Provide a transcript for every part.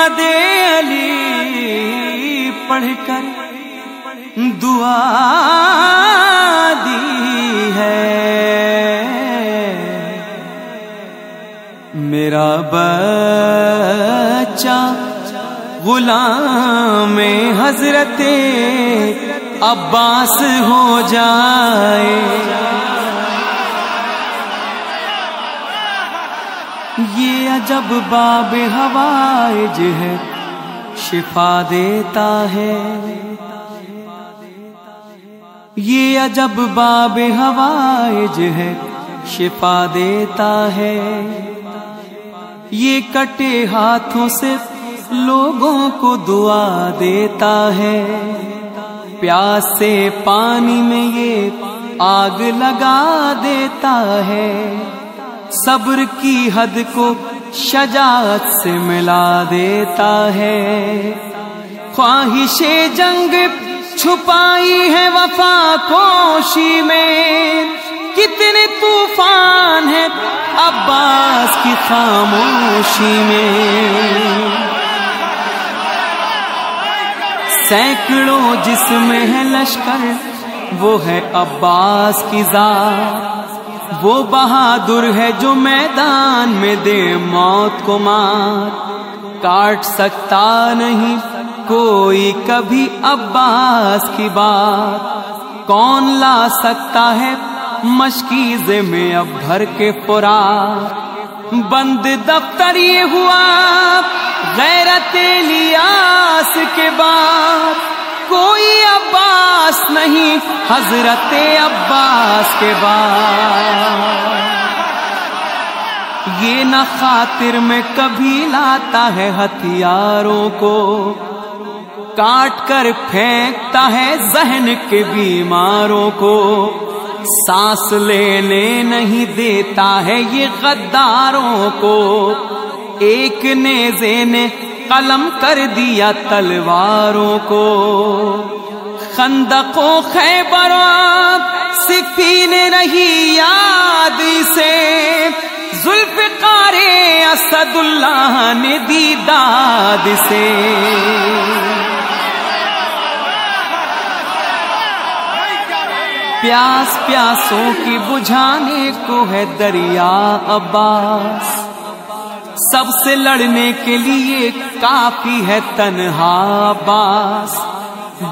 نادے علی پڑھ کر دعا دی ہے۔ میرا بچہ غلام حضرت عباس ہو جائے۔ یہ عجب باب ہوائج ہے، شفا دیتا ہے۔ یہ عجب باب ہوائج ہے، شفا دیتا ہے۔ یہ کٹے ہاتھوں سے لوگوں کو دعا دیتا ہے۔ پیاس سے پانی میں یہ آگ لگا دیتا ہے۔ صبر کی حد کو شجاعت سے ملا دیتا ہے۔ خواہش جنگ چھپائی ہے وفا کوشی میں۔ کتنے طوفان ہیں عباس کی خاموشی میں۔ سینکڑوں جس میں ہے لشکر، وہ ہے عباس کی ذات۔ وہ بہادر ہے جو میدان میں دے موت کو مار۔ کاٹ سکتا نہیں کوئی کبھی عباس کی بات۔ کون لا سکتا ہے مشکیزے میں اب بھر کے پورا بند دفتر یہ ہوا، غیرت لیاس کے بعد۔ کوئی عباس نہیں، حضرت عباس کے بعد۔ یہ نہ خاطر میں کبھی لاتا ہے ہتھیاروں کو۔ کاٹ کر پھینکتا ہے ذہن کے بیماروں کو۔ سانس لینے نہیں دیتا ہے یہ غداروں کو۔ ایک نیزے نے قلم کر دیا تلواروں کو۔ خندق و خیبر صفی نے رہی یاد سے۔ ذوالفقار اسد اللہ نے دی داد سے۔ پیاس پیاسوں کی بجھانے کو ہے دریا عباس۔ سب سے لڑنے کے لیے کافی ہے تنہا عباس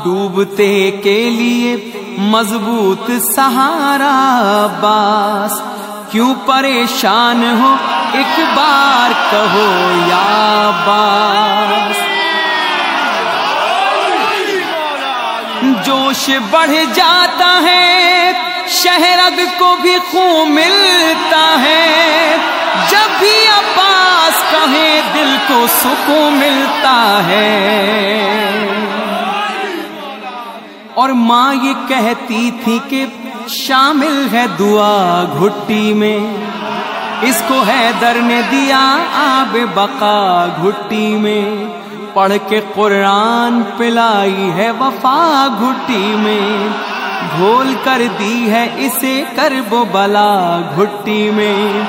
ڈوبتے کے لیے مضبوط سہارا عباس کیوں پریشان ہو؟ ایک بار کہو یا عباس جوش بڑھ جاتا ہے شہرگ کو بھی خون ملتا ہے۔ جب بھی عباس دل کو سکون ملتا ہے۔ اور ماں یہ کہتی تھی کہ شامل ہے دعا گھٹی میں۔ اس کو حیدر نے دیا آب بقا گھٹی میں۔ پڑھ کے قرآن پلائی ہے وفا گھٹی میں۔ گھول کر دی ہے اسے کرب بلا گھٹی میں۔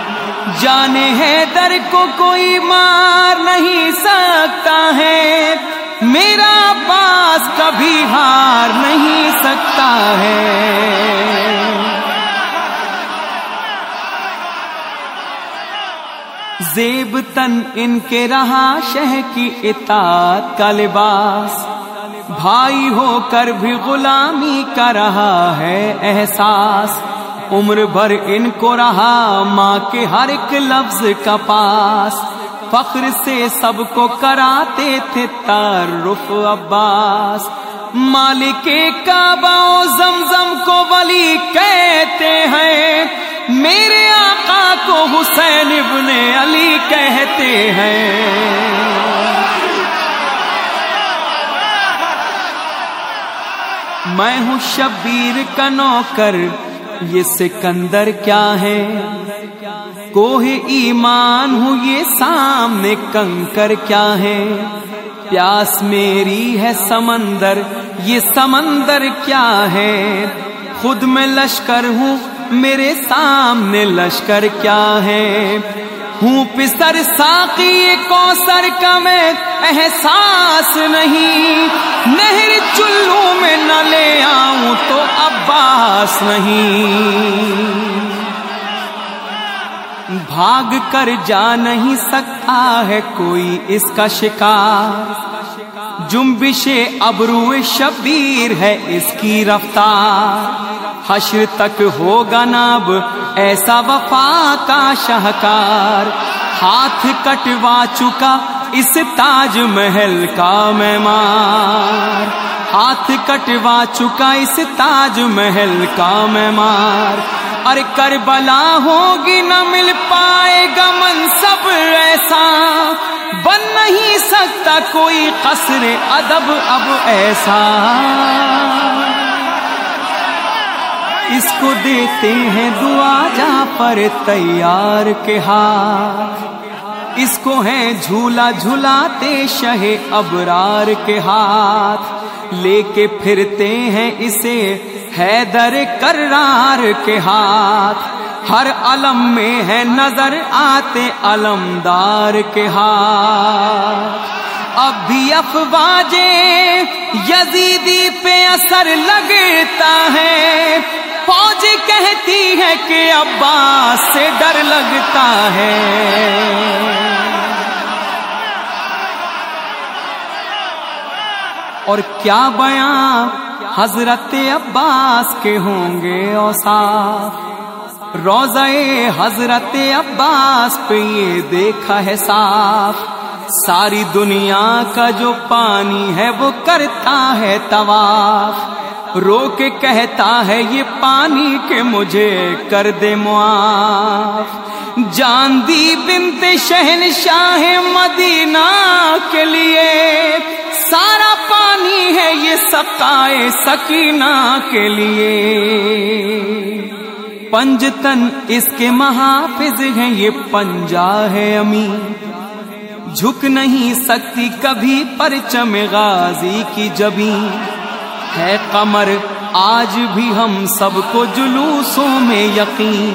جانے ہے در کو کوئی مار نہیں سکتا ہے۔ میرا پاس کبھی ہار نہیں سکتا ہے۔ زیب تن ان کے رہا شہ کی اطاعت کا لباس۔ بھائی ہو کر بھی غلامی کا رہا ہے احساس۔ عمر بھر ان کو رہا، ماں کے ہر ایک لفظ کا پاس۔ فخر سے سب کو کراتے تھے تعارف عباس۔ مالک کعبہ و زمزم کو ولی کہتے ہیں۔ میرے آقا کو حسین ابن علی کہتے ہیں۔ میں ہوں شبیر کا نوکر یہ سکندر کیا ہے؟ کوہ ایمان ہوں، یہ سامنے کنکر کیا ہے؟ پیاس میری ہے سمندر، یہ سمندر کیا ہے؟ خود میں لشکر ہوں، میرے سامنے لشکر کیا ہے؟ ہوں پسر ساقی کوسر کا میں احساس نہیں۔ نہر چلو میں نہ لے آؤں تو عباس نہیں۔ بھاگ کر جا نہیں سکتا ہے کوئی اس کا شکار۔ جمبش ابرو شبیر ہے اس کی رفتار۔ حشر تک ہوگا ناب، ایسا وفا کا شہکار ہاتھ کٹوا چکا اس تاج محل کا مہمان۔ ہاتھ کٹوا چکا اس تاج محل کا مہمان ارے کربلا ہوگی نہ مل پائے گا منصب ایسا۔ بن نہیں سکتا کوئی قصر ادب اب ایسا۔ اس کو دیتے ہیں دعا جا پر تیار کے ہاتھ۔ اس کو ہے جھولا جھولاتے شہ ابرار کے ہاتھ۔ لے کے پھرتے ہیں اسے حیدر کرار کے ہاتھ۔ ہر علم میں ہے نظر آتے علمدار کے ہاتھ۔ اب بھی افواجے یزیدی پہ اثر لگتا ہے۔ فوج کہتی ہے کہ عباس سے ڈر لگتا ہے۔ اور کیا بیاں حضرت عباس کے ہوں گے اوساف؟ روزہ حضرت عباس پہ یہ دیکھا ہے صاف۔ ساری دنیا کا جو پانی ہے وہ کرتا ہے طواف۔ رو کے کہتا ہے یہ پانی کے مجھے کر دے معاف۔ جان دی بنت شہن شاہ مدینہ کے لیے سارا پانی ہے یہ سکائے سکینہ کے لیے۔ پنجتن اس کے محافظ ہیں، یہ پنجا ہے امین جھک نہیں سکتی کبھی پرچم غازی کی جبی ہے قمر، آج بھی ہم سب کو جلوسوں میں یقین۔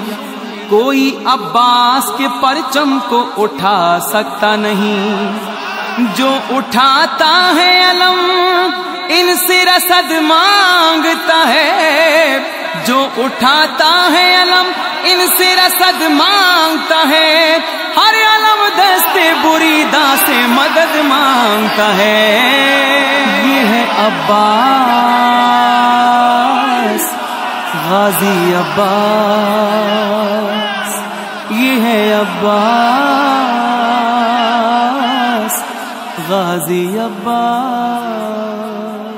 کوئی عباس کے پرچم کو اٹھا سکتا نہیں۔ جو اٹھاتا ہے علم، ان سے رسد مانگتا ہے۔ جو اٹھاتا ہے علم، ان سے رسد مانگتا ہے۔ ہر علم دستے بری دا سے مدد مانگتا ہے۔ یہ ہے عباس، غازی عباس۔ یہ ہے عباس۔ غازی عباس۔